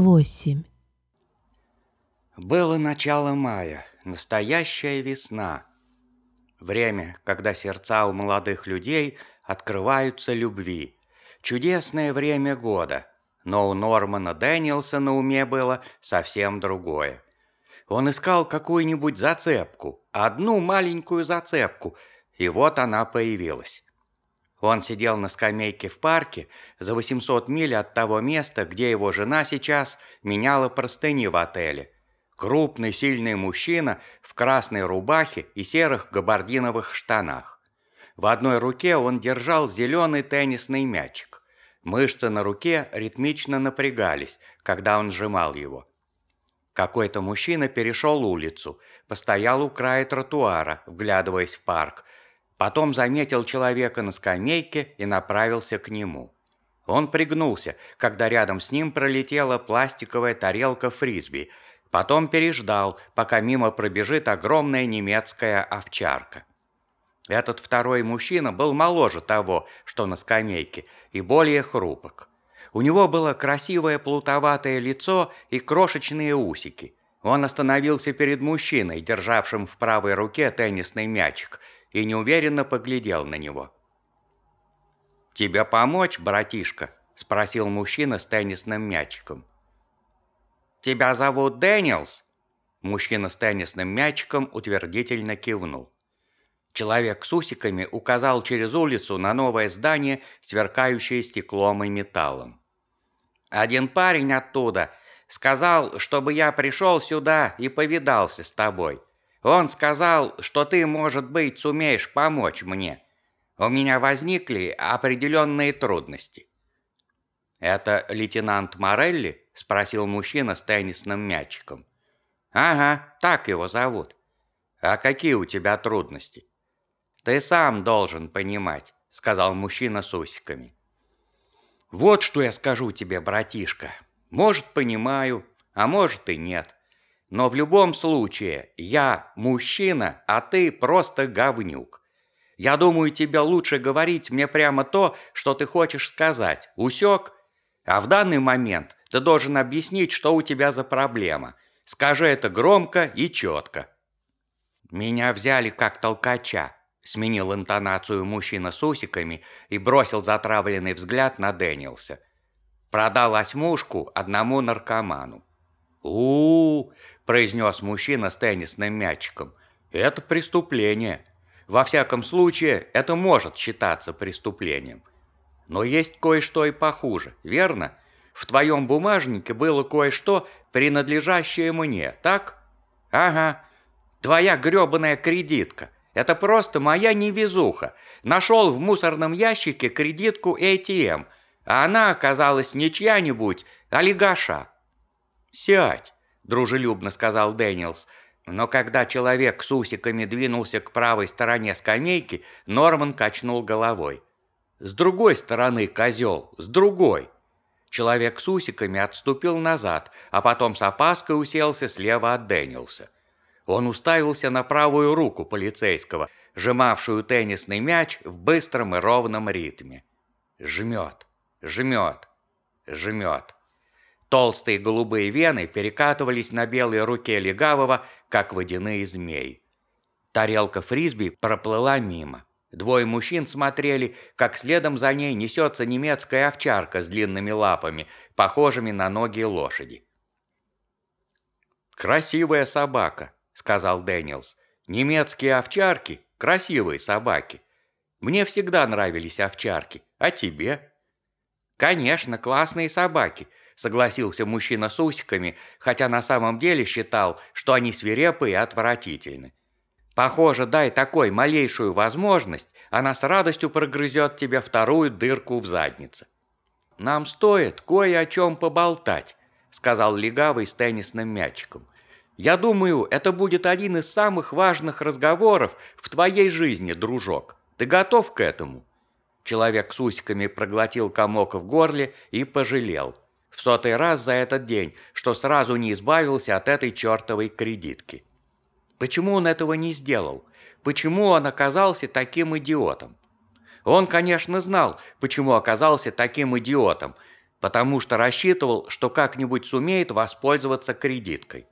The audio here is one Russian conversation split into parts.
восемь. Было начало мая, настоящая весна. Время, когда сердца у молодых людей открываются любви. Чудесное время года, но у Нормана Дэниелса на уме было совсем другое. Он искал какую-нибудь зацепку, одну маленькую зацепку, и вот она появилась. Он сидел на скамейке в парке за 800 миль от того места, где его жена сейчас меняла простыни в отеле. Крупный, сильный мужчина в красной рубахе и серых габардиновых штанах. В одной руке он держал зеленый теннисный мячик. Мышцы на руке ритмично напрягались, когда он сжимал его. Какой-то мужчина перешел улицу, постоял у края тротуара, вглядываясь в парк, Потом заметил человека на скамейке и направился к нему. Он пригнулся, когда рядом с ним пролетела пластиковая тарелка фрисби. Потом переждал, пока мимо пробежит огромная немецкая овчарка. Этот второй мужчина был моложе того, что на скамейке, и более хрупок. У него было красивое плутоватое лицо и крошечные усики. Он остановился перед мужчиной, державшим в правой руке теннисный мячик – и неуверенно поглядел на него. «Тебе помочь, братишка?» – спросил мужчина с теннисным мячиком. «Тебя зовут Дэниелс?» Мужчина с теннисным мячиком утвердительно кивнул. Человек с усиками указал через улицу на новое здание, сверкающее стеклом и металлом. «Один парень оттуда сказал, чтобы я пришел сюда и повидался с тобой. Он сказал, что ты, может быть, сумеешь помочь мне. У меня возникли определенные трудности». «Это лейтенант Морелли?» – спросил мужчина с теннисным мячиком. «Ага, так его зовут. А какие у тебя трудности?» «Ты сам должен понимать», – сказал мужчина с усиками. «Вот что я скажу тебе, братишка. Может, понимаю, а может и нет. Но в любом случае, я мужчина, а ты просто говнюк. Я думаю, тебе лучше говорить мне прямо то, что ты хочешь сказать. Усек? А в данный момент ты должен объяснить, что у тебя за проблема. Скажи это громко и четко. Меня взяли как толкача, сменил интонацию мужчина с усиками и бросил затравленный взгляд на Дэниелса. Продал осьмушку одному наркоману. У, -у, произнес мужчина с теннисным мячиком. «Это преступление. Во всяком случае, это может считаться преступлением. Но есть кое-что и похуже, верно? В твоем бумажнике было кое-что, принадлежащее мне, так? Ага. Твоя гребаная кредитка. Это просто моя невезуха. Нашел в мусорном ящике кредитку ATM, а она оказалась не чья-нибудь, а легаша. Сядь дружелюбно сказал Дэниелс. Но когда человек с усиками двинулся к правой стороне скамейки, Норман качнул головой. «С другой стороны, козел, с другой!» Человек с усиками отступил назад, а потом с опаской уселся слева от Дэниелса. Он уставился на правую руку полицейского, сжимавшую теннисный мяч в быстром и ровном ритме. Жмет, жмет, жмет. Толстые голубые вены перекатывались на белой руке легавого, как водяные змеи. Тарелка фрисби проплыла мимо. Двое мужчин смотрели, как следом за ней несется немецкая овчарка с длинными лапами, похожими на ноги лошади. «Красивая собака», — сказал Дэниелс. «Немецкие овчарки — красивые собаки. Мне всегда нравились овчарки, а тебе?» «Конечно, классные собаки», согласился мужчина с усиками, хотя на самом деле считал, что они свирепы и отвратительны. Похоже, дай такой малейшую возможность, она с радостью прогрызет тебе вторую дырку в заднице. «Нам стоит кое о чем поболтать», — сказал легавый с теннисным мячиком. «Я думаю, это будет один из самых важных разговоров в твоей жизни, дружок. Ты готов к этому?» Человек с усиками проглотил комок в горле и пожалел — в сотый раз за этот день, что сразу не избавился от этой чертовой кредитки. Почему он этого не сделал? Почему он оказался таким идиотом? Он, конечно, знал, почему оказался таким идиотом, потому что рассчитывал, что как-нибудь сумеет воспользоваться кредиткой.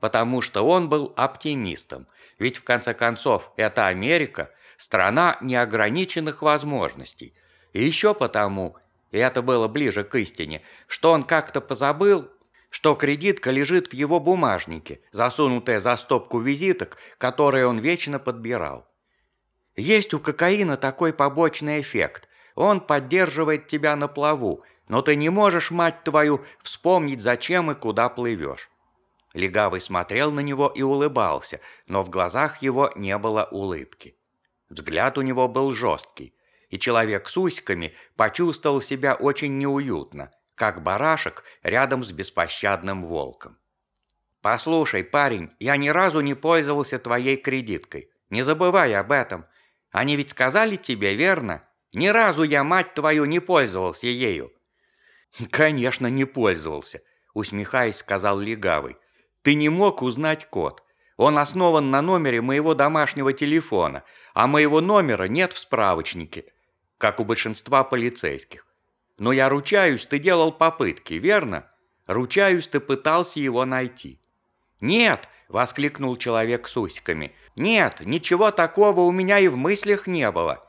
Потому что он был оптимистом, ведь в конце концов это Америка, страна неограниченных возможностей. И еще потому, и это было ближе к истине, что он как-то позабыл, что кредитка лежит в его бумажнике, засунутая за стопку визиток, которые он вечно подбирал. Есть у кокаина такой побочный эффект. Он поддерживает тебя на плаву, но ты не можешь, мать твою, вспомнить, зачем и куда плывешь». Легавый смотрел на него и улыбался, но в глазах его не было улыбки. Взгляд у него был жесткий, и человек с усиками почувствовал себя очень неуютно, как барашек рядом с беспощадным волком. «Послушай, парень, я ни разу не пользовался твоей кредиткой. Не забывай об этом. Они ведь сказали тебе, верно? Ни разу я, мать твою, не пользовался ею. «Конечно, не пользовался», – усмехаясь, сказал Легавый. «Ты не мог узнать код. Он основан на номере моего домашнего телефона, а моего номера нет в справочнике, как у большинства полицейских. Но я ручаюсь, ты делал попытки, верно? Ручаюсь, ты пытался его найти». «Нет!» – воскликнул человек с усиками. «Нет, ничего такого у меня и в мыслях не было».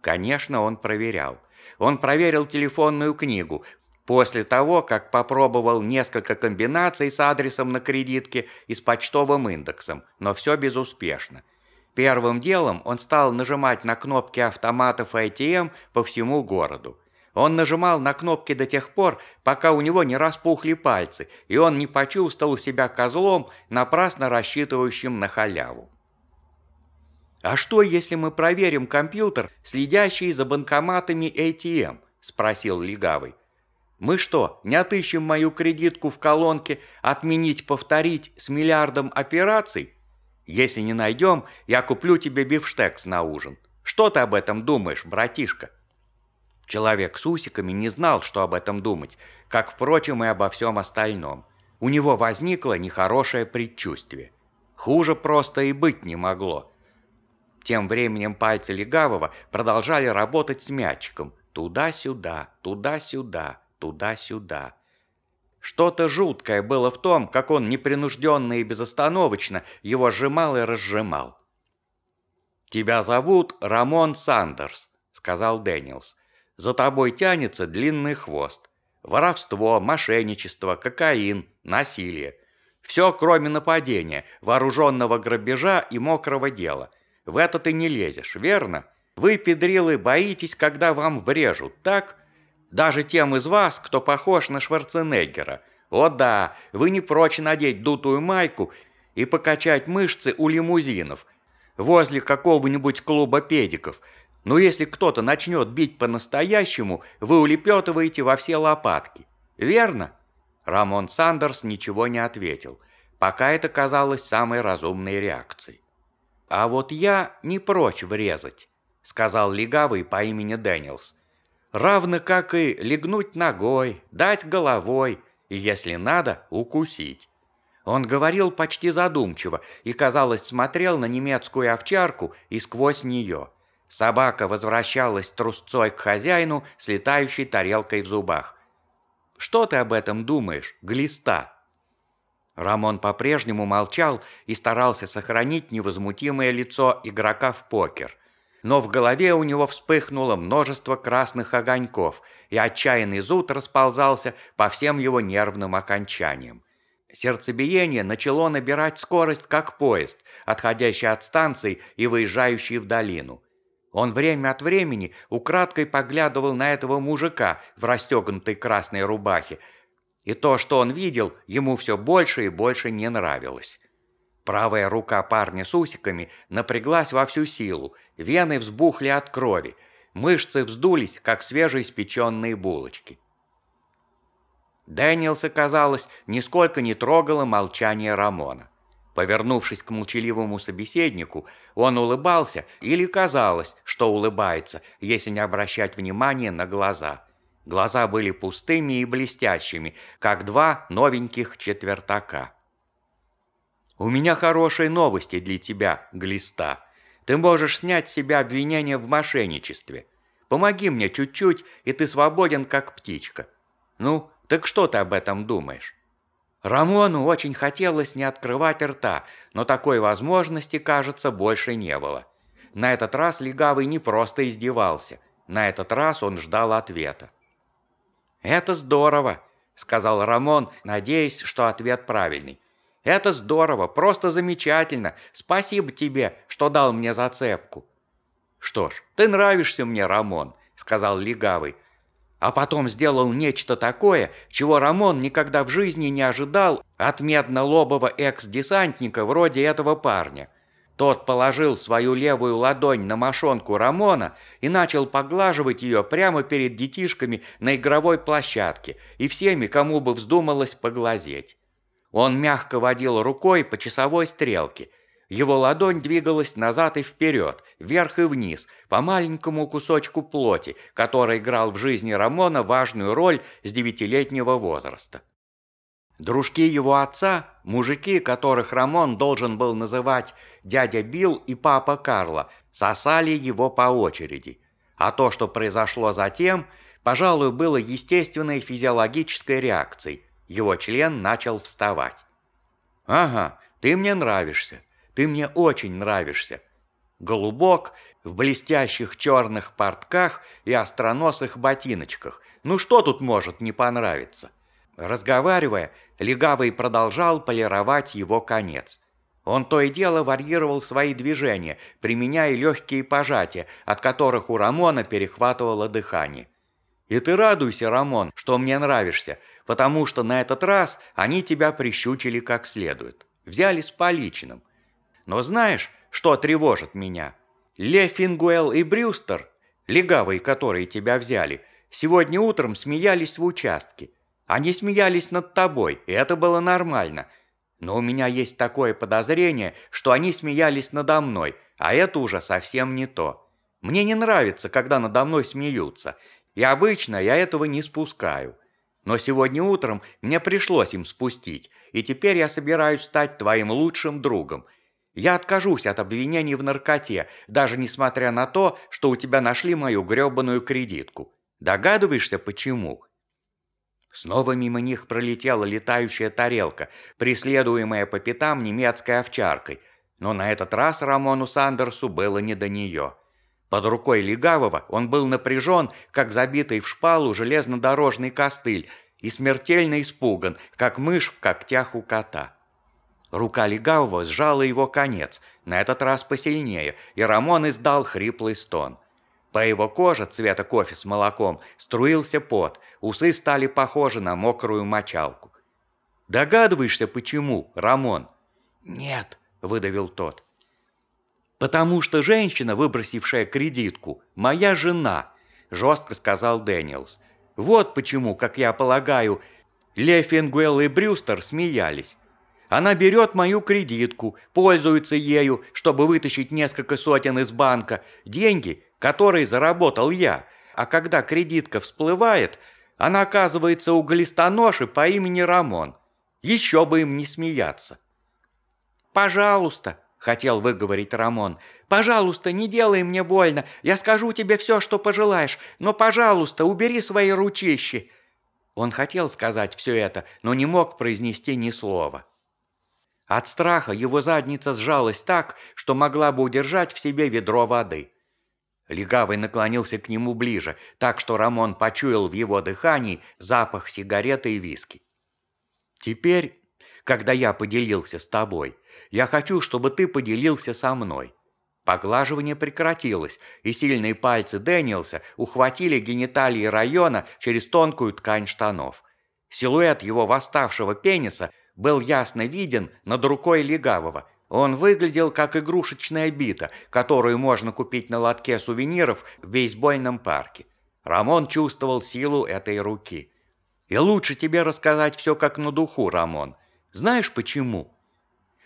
Конечно, он проверял. Он проверил телефонную книгу. После того, как попробовал несколько комбинаций с адресом на кредитке и с почтовым индексом, но все безуспешно. Первым делом он стал нажимать на кнопки автоматов ATM по всему городу. Он нажимал на кнопки до тех пор, пока у него не распухли пальцы, и он не почувствовал себя козлом, напрасно рассчитывающим на халяву. «А что, если мы проверим компьютер, следящий за банкоматами ATM?» – спросил Легавый. «Мы что, не отыщем мою кредитку в колонке «Отменить, повторить» с миллиардом операций? Если не найдем, я куплю тебе бифштекс на ужин. Что ты об этом думаешь, братишка?» Человек с усиками не знал, что об этом думать, как, впрочем, и обо всем остальном. У него возникло нехорошее предчувствие. Хуже просто и быть не могло – тем временем пальцы Легавого продолжали работать с мячиком. Туда-сюда, туда-сюда, туда-сюда. Что-то жуткое было в том, как он непринужденно и безостановочно его сжимал и разжимал. «Тебя зовут Рамон Сандерс», — сказал Дэниелс. «За тобой тянется длинный хвост. Воровство, мошенничество, кокаин, насилие. Все, кроме нападения, вооруженного грабежа и мокрого дела — в это ты не лезешь, верно? Вы, педрилы, боитесь, когда вам врежут, так? Даже тем из вас, кто похож на Шварценеггера. О да, вы не прочь надеть дутую майку и покачать мышцы у лимузинов возле какого-нибудь клуба педиков. Но если кто-то начнет бить по-настоящему, вы улепетываете во все лопатки. Верно? Рамон Сандерс ничего не ответил, пока это казалось самой разумной реакцией. «А вот я не прочь врезать», — сказал легавый по имени Дэниелс. «Равно как и легнуть ногой, дать головой и, если надо, укусить». Он говорил почти задумчиво и, казалось, смотрел на немецкую овчарку и сквозь нее. Собака возвращалась трусцой к хозяину с летающей тарелкой в зубах. «Что ты об этом думаешь, глиста?» Рамон по-прежнему молчал и старался сохранить невозмутимое лицо игрока в покер. Но в голове у него вспыхнуло множество красных огоньков, и отчаянный зуд расползался по всем его нервным окончаниям. Сердцебиение начало набирать скорость, как поезд, отходящий от станции и выезжающий в долину. Он время от времени украдкой поглядывал на этого мужика в расстегнутой красной рубахе, и то, что он видел, ему все больше и больше не нравилось. Правая рука парня с усиками напряглась во всю силу, вены взбухли от крови, мышцы вздулись, как свежеиспеченные булочки. Дэниелса, казалось, нисколько не трогало молчание Рамона. Повернувшись к молчаливому собеседнику, он улыбался или казалось, что улыбается, если не обращать внимания на глаза – Глаза были пустыми и блестящими, как два новеньких четвертака. «У меня хорошие новости для тебя, Глиста. Ты можешь снять с себя обвинение в мошенничестве. Помоги мне чуть-чуть, и ты свободен, как птичка. Ну, так что ты об этом думаешь? Рамону очень хотелось не открывать рта, но такой возможности, кажется, больше не было. На этот раз Легавый не просто издевался. На этот раз он ждал ответа. «Это здорово», — сказал Рамон, надеясь, что ответ правильный. «Это здорово, просто замечательно. Спасибо тебе, что дал мне зацепку». «Что ж, ты нравишься мне, Рамон», — сказал Легавый а потом сделал нечто такое, чего Рамон никогда в жизни не ожидал от медно-лобого экс-десантника вроде этого парня. Тот положил свою левую ладонь на мошонку Рамона и начал поглаживать ее прямо перед детишками на игровой площадке и всеми, кому бы вздумалось поглазеть. Он мягко водил рукой по часовой стрелке – его ладонь двигалась назад и вперед, вверх и вниз, по маленькому кусочку плоти, который играл в жизни Рамона важную роль с девятилетнего возраста. Дружки его отца, мужики, которых Рамон должен был называть дядя Билл и папа Карла, сосали его по очереди. А то, что произошло затем, пожалуй, было естественной физиологической реакцией. Его член начал вставать. «Ага, ты мне нравишься. Ты мне очень нравишься. Голубок в блестящих черных портках и остроносых ботиночках. Ну что тут может не понравиться? Разговаривая, Легавый продолжал полировать его конец. Он то и дело варьировал свои движения, применяя легкие пожатия, от которых у Рамона перехватывало дыхание. «И ты радуйся, Рамон, что мне нравишься, потому что на этот раз они тебя прищучили как следует. Взяли с поличным. Но знаешь, что тревожит меня? Лефингуэл и Брюстер, легавые, которые тебя взяли, сегодня утром смеялись в участке. Они смеялись над тобой, и это было нормально. Но у меня есть такое подозрение, что они смеялись надо мной, а это уже совсем не то. Мне не нравится, когда надо мной смеются, и обычно я этого не спускаю. Но сегодня утром мне пришлось им спустить, и теперь я собираюсь стать твоим лучшим другом – я откажусь от обвинений в наркоте, даже несмотря на то, что у тебя нашли мою грёбаную кредитку. Догадываешься, почему?» Снова мимо них пролетела летающая тарелка, преследуемая по пятам немецкой овчаркой, но на этот раз Рамону Сандерсу было не до нее. Под рукой Легавого он был напряжен, как забитый в шпалу железнодорожный костыль, и смертельно испуган, как мышь в когтях у кота. Рука легавого сжала его конец, на этот раз посильнее, и Рамон издал хриплый стон. По его коже цвета кофе с молоком струился пот, усы стали похожи на мокрую мочалку. «Догадываешься, почему, Рамон?» «Нет», – выдавил тот. «Потому что женщина, выбросившая кредитку, моя жена», – жестко сказал Дэниелс. «Вот почему, как я полагаю, Лефингуэлл и Брюстер смеялись. Она берет мою кредитку, пользуется ею, чтобы вытащить несколько сотен из банка, деньги, которые заработал я. А когда кредитка всплывает, она оказывается у глистоноши по имени Рамон. Еще бы им не смеяться. «Пожалуйста», — хотел выговорить Рамон, «пожалуйста, не делай мне больно. Я скажу тебе все, что пожелаешь, но, пожалуйста, убери свои ручищи». Он хотел сказать все это, но не мог произнести ни слова. От страха его задница сжалась так, что могла бы удержать в себе ведро воды. Легавый наклонился к нему ближе, так что Рамон почуял в его дыхании запах сигареты и виски. «Теперь, когда я поделился с тобой, я хочу, чтобы ты поделился со мной». Поглаживание прекратилось, и сильные пальцы Дэниелса ухватили гениталии района через тонкую ткань штанов. Силуэт его восставшего пениса – был ясно виден над рукой легавого. Он выглядел как игрушечная бита, которую можно купить на лотке сувениров в бейсбольном парке. Рамон чувствовал силу этой руки. «И лучше тебе рассказать все как на духу, Рамон. Знаешь почему?»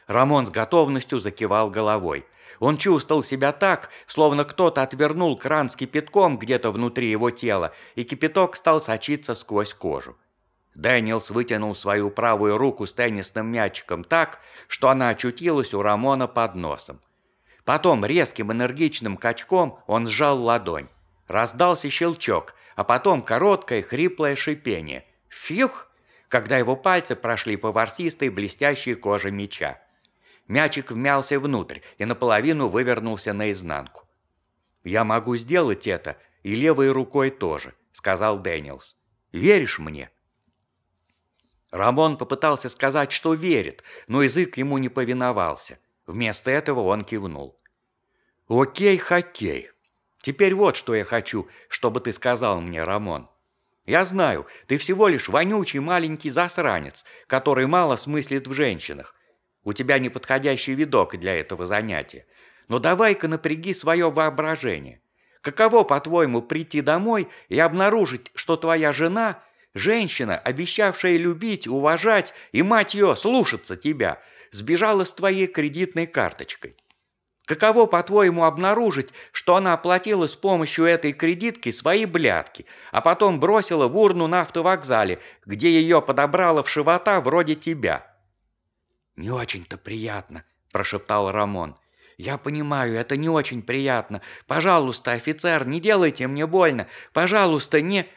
Рамон с готовностью закивал головой. Он чувствовал себя так, словно кто-то отвернул кран с кипятком где-то внутри его тела, и кипяток стал сочиться сквозь кожу. Дэниелс вытянул свою правую руку с теннисным мячиком так, что она очутилась у Рамона под носом. Потом резким энергичным качком он сжал ладонь. Раздался щелчок, а потом короткое хриплое шипение. Фих! Когда его пальцы прошли по ворсистой блестящей коже мяча. Мячик вмялся внутрь и наполовину вывернулся наизнанку. «Я могу сделать это и левой рукой тоже», — сказал Дэниелс. «Веришь мне?» Рамон попытался сказать, что верит, но язык ему не повиновался. Вместо этого он кивнул. «Окей, хоккей. Теперь вот что я хочу, чтобы ты сказал мне, Рамон. Я знаю, ты всего лишь вонючий маленький засранец, который мало смыслит в женщинах. У тебя неподходящий видок для этого занятия. Но давай-ка напряги свое воображение. Каково, по-твоему, прийти домой и обнаружить, что твоя жена – женщина, обещавшая любить, уважать и, мать ее, слушаться тебя, сбежала с твоей кредитной карточкой? Каково, по-твоему, обнаружить, что она оплатила с помощью этой кредитки свои блядки, а потом бросила в урну на автовокзале, где ее подобрала в живота вроде тебя? «Не очень-то приятно», – прошептал Рамон. «Я понимаю, это не очень приятно. Пожалуйста, офицер, не делайте мне больно. Пожалуйста, не...»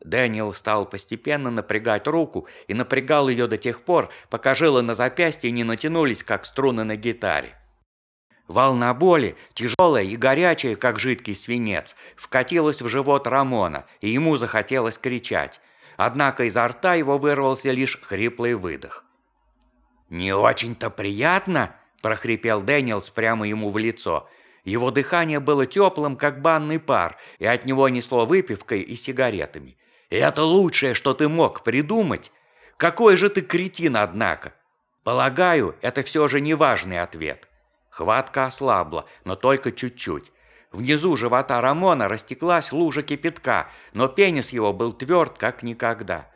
Дэниел стал постепенно напрягать руку и напрягал ее до тех пор, пока жилы на запястье не натянулись, как струны на гитаре. Волна боли, тяжелая и горячая, как жидкий свинец, вкатилась в живот Рамона, и ему захотелось кричать. Однако изо рта его вырвался лишь хриплый выдох. «Не очень-то приятно», – прохрипел Дэниелс прямо ему в лицо. Его дыхание было теплым, как банный пар, и от него несло выпивкой и сигаретами. И это лучшее, что ты мог придумать. Какой же ты кретин, однако. Полагаю, это все же неважный ответ. Хватка ослабла, но только чуть-чуть. Внизу живота Рамона растеклась лужа кипятка, но пенис его был тверд, как никогда.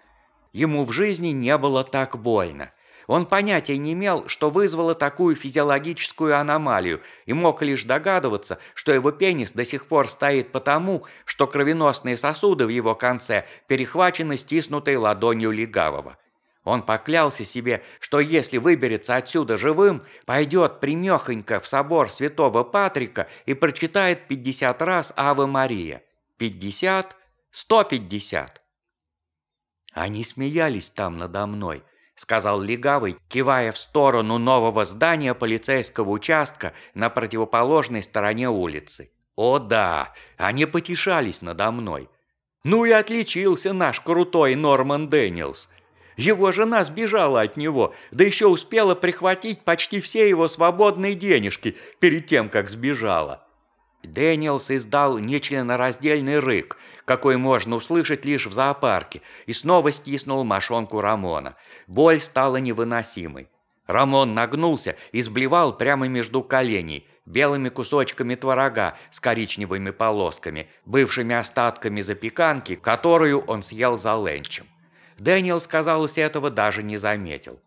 Ему в жизни не было так больно. Он понятия не имел, что вызвало такую физиологическую аномалию, и мог лишь догадываться, что его пенис до сих пор стоит потому, что кровеносные сосуды в его конце перехвачены стиснутой ладонью легавого. Он поклялся себе, что если выберется отсюда живым, пойдет примехонько в собор святого Патрика и прочитает 50 раз Ave Мария. 50? 150. Они смеялись там надо мной, сказал Легавый, кивая в сторону нового здания полицейского участка на противоположной стороне улицы. «О да, они потешались надо мной. Ну и отличился наш крутой Норман Дэниелс. Его жена сбежала от него, да еще успела прихватить почти все его свободные денежки перед тем, как сбежала. Дэниелс издал нечленораздельный рык, какой можно услышать лишь в зоопарке, и снова стиснул мошонку Рамона. Боль стала невыносимой. Рамон нагнулся и сблевал прямо между коленей, белыми кусочками творога с коричневыми полосками, бывшими остатками запеканки, которую он съел за ленчем. Дэниелс, казалось, этого даже не заметил.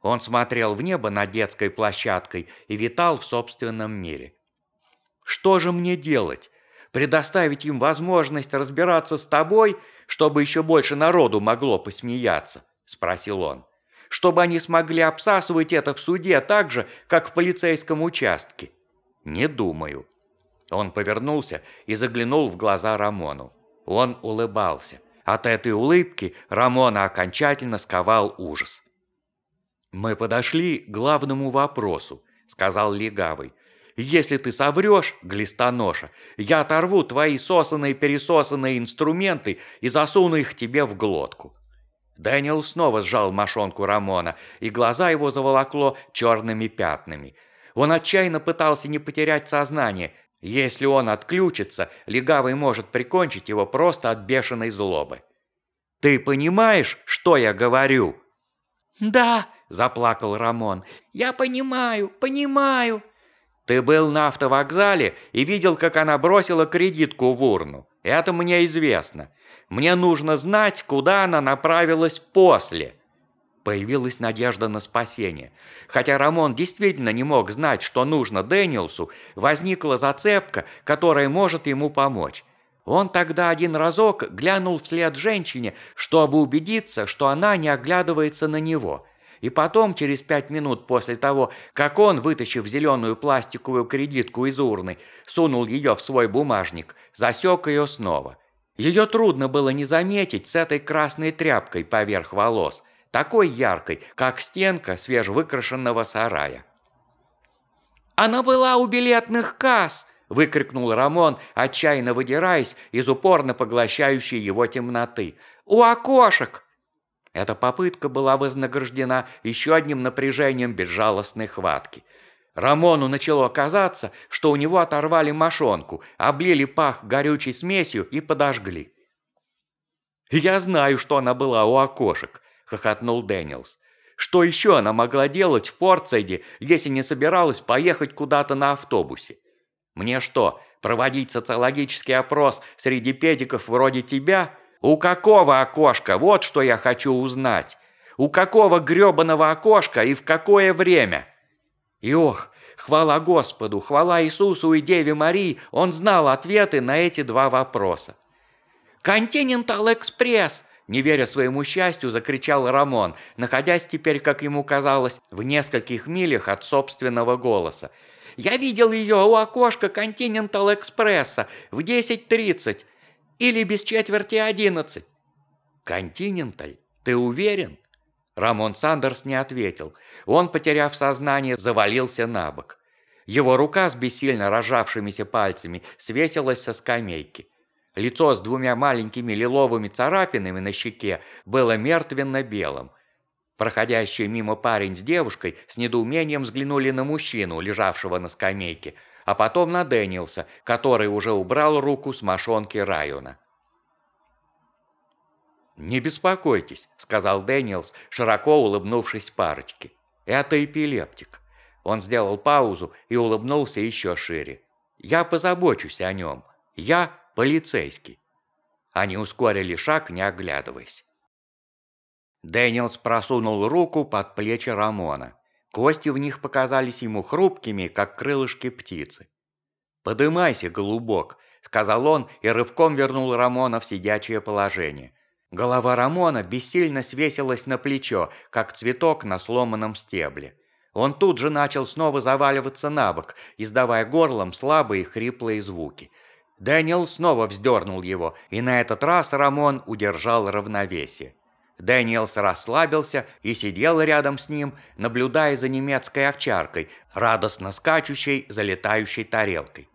Он смотрел в небо над детской площадкой и витал в собственном мире. Что же мне делать? Предоставить им возможность разбираться с тобой, чтобы еще больше народу могло посмеяться?» – спросил он. «Чтобы они смогли обсасывать это в суде так же, как в полицейском участке?» «Не думаю». Он повернулся и заглянул в глаза Рамону. Он улыбался. От этой улыбки Рамона окончательно сковал ужас. «Мы подошли к главному вопросу», – сказал Легавый. Если ты соврешь, глистоноша, я оторву твои сосанные-пересосанные инструменты и засуну их тебе в глотку». Дэниел снова сжал мошонку Рамона, и глаза его заволокло черными пятнами. Он отчаянно пытался не потерять сознание. Если он отключится, легавый может прикончить его просто от бешеной злобы. «Ты понимаешь, что я говорю?» «Да», – заплакал Рамон. «Я понимаю, понимаю». Ты был на автовокзале и видел, как она бросила кредитку в урну. Это мне известно. Мне нужно знать, куда она направилась после. Появилась надежда на спасение. Хотя Рамон действительно не мог знать, что нужно Дэниелсу, возникла зацепка, которая может ему помочь. Он тогда один разок глянул вслед женщине, чтобы убедиться, что она не оглядывается на него – и потом, через пять минут после того, как он, вытащив зеленую пластиковую кредитку из урны, сунул ее в свой бумажник, засек ее снова. Ее трудно было не заметить с этой красной тряпкой поверх волос, такой яркой, как стенка свежевыкрашенного сарая. «Она была у билетных касс!» – выкрикнул Рамон, отчаянно выдираясь из упорно поглощающей его темноты. «У окошек!» Эта попытка была вознаграждена еще одним напряжением безжалостной хватки – Рамону начало казаться, что у него оторвали мошонку, облили пах горючей смесью и подожгли. «Я знаю, что она была у окошек», – хохотнул Дэниелс. «Что еще она могла делать в Портсайде, если не собиралась поехать куда-то на автобусе? Мне что, проводить социологический опрос среди педиков вроде тебя? У какого окошка? Вот что я хочу узнать. У какого грёбаного окошка и в какое время?» И ох, хвала Господу, хвала Иисусу и Деве Марии, он знал ответы на эти два вопроса. «Континентал Экспресс!» Не веря своему счастью, закричал Рамон, находясь теперь, как ему казалось, в нескольких милях от собственного голоса. «Я видел ее у окошка Континентал Экспресса в 10.30 или без четверти 11». «Континенталь? Ты уверен?» Рамон Сандерс не ответил. Он, потеряв сознание, завалился на бок. Его рука с бессильно рожавшимися пальцами свесилась со скамейки. Лицо с двумя маленькими лиловыми царапинами на щеке было мертвенно-белым. Проходящий мимо парень с девушкой с недоумением взглянули на мужчину, лежавшего на скамейке, а потом на Дэниелса, который уже убрал руку с мошонки Рамона. «Не беспокойтесь», — сказал Дэниелс, широко улыбнувшись парочке. «Это эпилептик». Он сделал паузу и улыбнулся еще шире. «Я позабочусь о нем. Я полицейский». Они ускорили шаг, не оглядываясь. Дэниелс просунул руку под плечи Рамона. Кости в них показались ему хрупкими, как крылышки птицы. «Подымайся, голубок», — сказал он и рывком вернул Рамона в сидячее положение. Голова Рамона бессильно свесилась на плечо, как цветок на сломанном стебле. Он тут же начал снова заваливаться на бок, издавая горлом слабые хриплые звуки. Дэниел снова вздернул его, и на этот раз Рамон удержал равновесие. Дэниелс расслабился и сидел рядом с ним, наблюдая за немецкой овчаркой, радостно скачущей, за летающей тарелкой.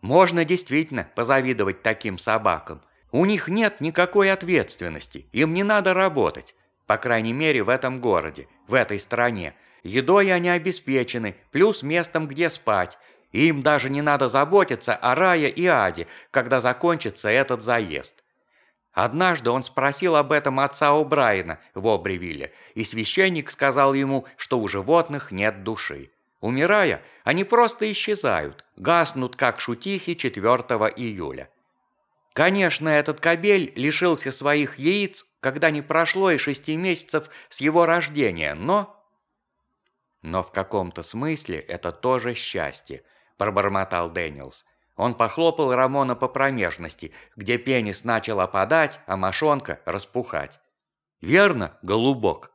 Можно действительно позавидовать таким собакам. У них нет никакой ответственности, им не надо работать. По крайней мере, в этом городе, в этой стране. Едой они обеспечены, плюс местом, где спать. Им даже не надо заботиться о рае и аде, когда закончится этот заезд. Однажды он спросил об этом отца О'Брайена в Обривилле, и священник сказал ему, что у животных нет души. Умирая, они просто исчезают, гаснут, как шутихи 4 июля. Конечно, этот кобель лишился своих яиц, когда не прошло и шести месяцев с его рождения, но... Но в каком-то смысле это тоже счастье, пробормотал Дэниелс. Он похлопал Рамона по промежности, где пенис начал опадать, а мошонка распухать. «Верно, голубок?»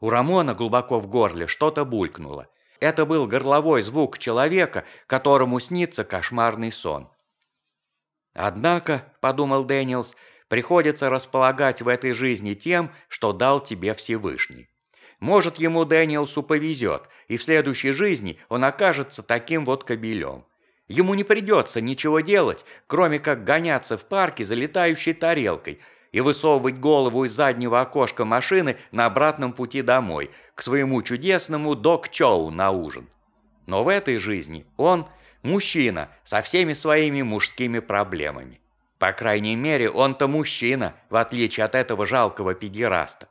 У Рамона глубоко в горле что-то булькнуло. Это был горловой звук человека, которому снится кошмарный сон. Однако, подумал Дэниелс, приходится располагать в этой жизни тем, что дал тебе Всевышний. Может, ему Дэниелсу повезет, и в следующей жизни он окажется таким вот кобелем. Ему не придется ничего делать, кроме как гоняться в парке за летающей тарелкой и высовывать голову из заднего окошка машины на обратном пути домой, к своему чудесному док-чоу на ужин. Но в этой жизни он – Мужчина со всеми своими мужскими проблемами. По крайней мере, он-то мужчина, в отличие от этого жалкого педераста.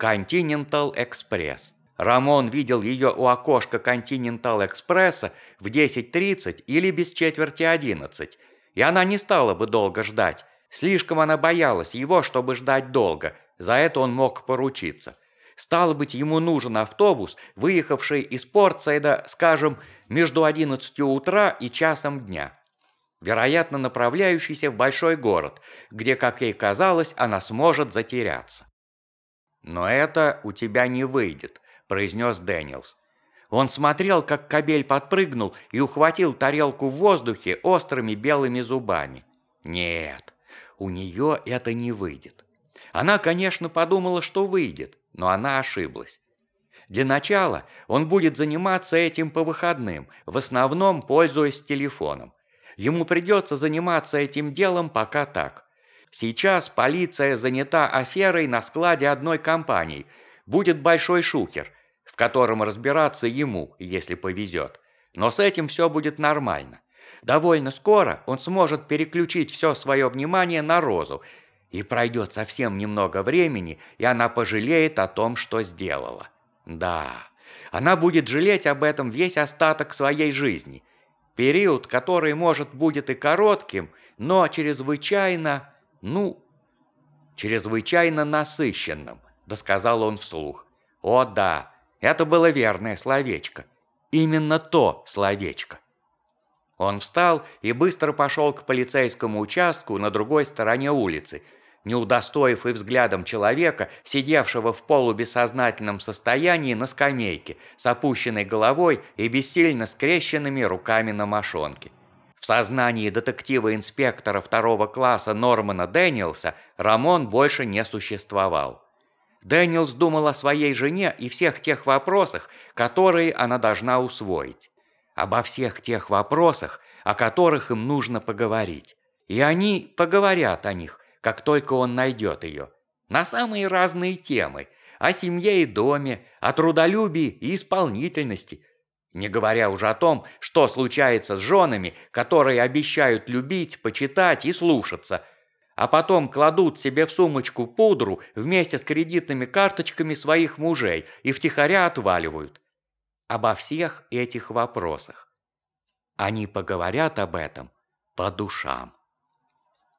Continental Express. Рамон видел ее у окошка Continental Экспресса в 10.30 или без четверти 11, и она не стала бы долго ждать. Слишком она боялась его, чтобы ждать долго, за это он мог поручиться. Стало быть, ему нужен автобус, выехавший из Портсайда, скажем, между 11 утра и часом дня. Вероятно, направляющийся в большой город, где, как ей казалось, она сможет затеряться. «Но это у тебя не выйдет», – произнес Дэниелс. Он смотрел, как кобель подпрыгнул и ухватил тарелку в воздухе острыми белыми зубами. «Нет, у нее это не выйдет. Она, конечно, подумала, что выйдет, но она ошиблась. Для начала он будет заниматься этим по выходным, в основном пользуясь телефоном. Ему придется заниматься этим делом пока так. Сейчас полиция занята аферой на складе одной компании. Будет большой шухер, в котором разбираться ему, если повезет. Но с этим все будет нормально. Довольно скоро он сможет переключить все свое внимание на Розу, и пройдет совсем немного времени, и она пожалеет о том, что сделала. Да, она будет жалеть об этом весь остаток своей жизни. Период, который, может, будет и коротким, но чрезвычайно, ну, чрезвычайно насыщенным, досказал он вслух. О да, это было верное словечко. Именно то словечко. Он встал и быстро пошел к полицейскому участку на другой стороне улицы, не удостоив и взглядом человека, сидевшего в полубессознательном состоянии на скамейке, с опущенной головой и бессильно скрещенными руками на мошонке. В сознании детектива-инспектора второго класса Нормана Дэниелса Рамон больше не существовал. Дэниелс думал о своей жене и всех тех вопросах, которые она должна усвоить. Обо всех тех вопросах, о которых им нужно поговорить. И они поговорят о них, как только он найдет ее. На самые разные темы. О семье и доме, о трудолюбии и исполнительности. Не говоря уже о том, что случается с женами, которые обещают любить, почитать и слушаться, а потом кладут себе в сумочку пудру вместе с кредитными карточками своих мужей и втихаря отваливают. Обо всех этих вопросах. Они поговорят об этом по душам.